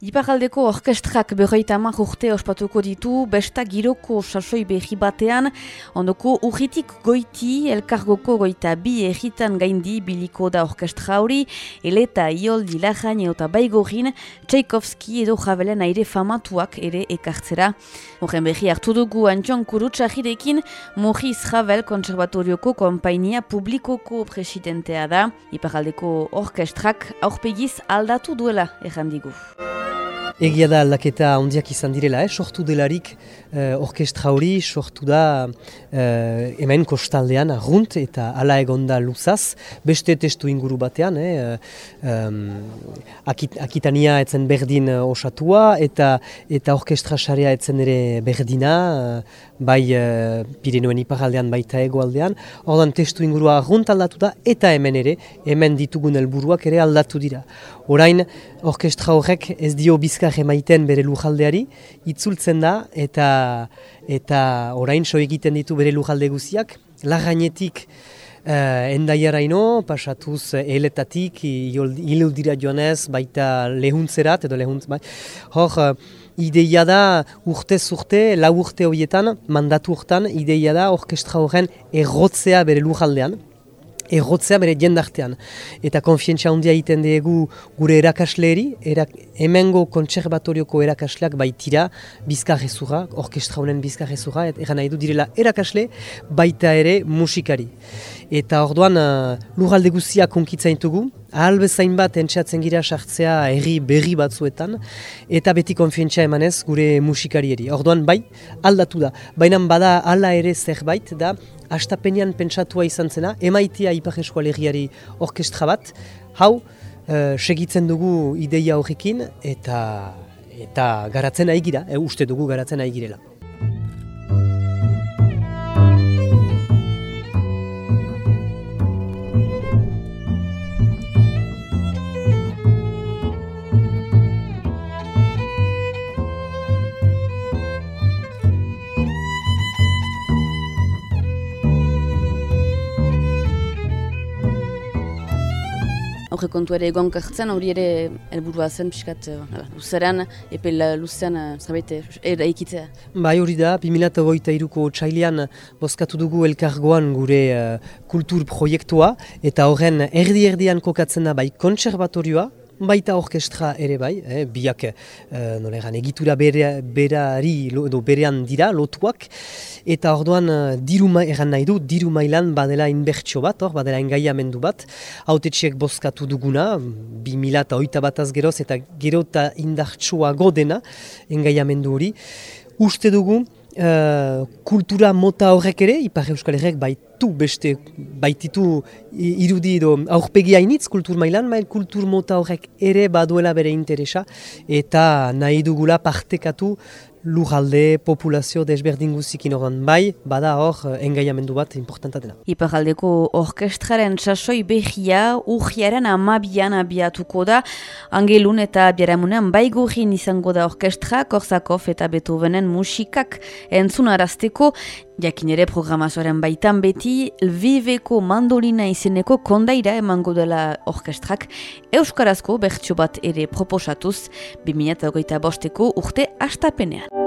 Iparaldeko orkestrak berroita amak urte ospatuko ditu, besta giroko sasoi behi batean, ondoko urritik goiti, elkargoko goita bi egitan gaindi biliko da orkestra hori, eleta iol dilajan eta baigorin, Tchaikovsky edo jabelen aire famatuak ere ekartzera. Horren behi hartu dugu antxon kurutsahirekin, Mojiz Javel konservatorioko kompainia publikoko presidentea da, Iparaldeko orkestrak aurpegiz aldatu duela errandigu. Egia da aldaketa ondiak izan direla, eh? sortu delarik uh, orkestra hori, sortu da uh, hemen kostaldean arrunt eta ala egonda luzaz, beste testu inguru batean, eh? um, akit, akitania etzen berdin osatua eta eta orkestra sarea etzen ere berdina, uh, bai uh, Pirenoen iparaldean baita egoaldean, ordan testu ingurua arrunt aldatu da eta hemen ere, hemen ditugun helburuak ere aldatu dira. Orain, orkestra horrek ez dio bizkar emaiten bere lujaldeari, itzultzen da eta eta orain so egiten ditu bere lujalde guziak. Lagainetik uh, endaiaraino, pasatuz eletatik, hilu dira joanez, baita lehuntzerat edo lehuntz, bai. Hor, uh, ideia da urte urte, lau urte horietan, mandatu urtan, ideia da orkestra horren errotzea bere lujaldean errotzea bere jendartean. Eta konfientzia handia egiten dugu gure erakasleeri, erak, emengo kontserbatorioko erakasleak baitira bizkarrezura, orkestra honen bizkarrezura, eta nahi du direla erakasle baita ere musikari. Eta orduan uh, lurralde guztiak konkitzain dugu, ahal bezain bat entxatzen gira sartzea erri berri batzuetan, eta beti konfientzia emanez gure musikarieri. Orduan bai, aldatu da. Baina bada ala ere zerbait da, astapenean pentsatua izan zena, emaitia Ipar Eskualegiari orkestra bat, hau, uh, segitzen dugu ideia horrekin, eta, eta garatzen ari gira, e, uste dugu garatzen ari girela. Horre kontu ere egon kartzen, hori ere helburua zen, piskat, uh, luzeran, epe luzean, uh, zerbait, ikitzea. Bai hori da, 2008 iruko txailean bozkatu dugu elkargoan gure uh, kultur proiektua, eta horren erdi-erdian kokatzen da bai kontserbatorioa, baita orkestra ere bai, eh, biak uh, egitura bere, berari edo berean dira lotuak, eta orduan uh, diru ma, erran nahi du, diru mailan badela inbertsio bat, hor, badela engaiamendu bat, hautetxeek bozkatu duguna, bi mila eta oita bat azgeroz, eta gero eta indartsua godena engaiamendu hori, uste dugu, Uh, kultura mota horrek ere, Ipar Euskal Herrek baitu beste, baititu irudi edo aurpegi hainitz kultur mailan, mail kultur mota horrek ere baduela bere interesa, eta nahi dugula partekatu lujalde, populazio desberdin guzikin horan bai, bada hor eh, engaiamendu bat importanta dena. Iparaldeko orkestraren sasoi behia urgiaren amabian abiatuko da, angelun eta biaramunean baigurin izango da orkestra, Korsakov eta Beethovenen musikak entzunarazteko, jakin ere programazioaren baitan beti, Lviveko mandolina izeneko kondaira emango dela orkestrak, Euskarazko bertso bat ere proposatuz, 2008 bosteko urte astapenean.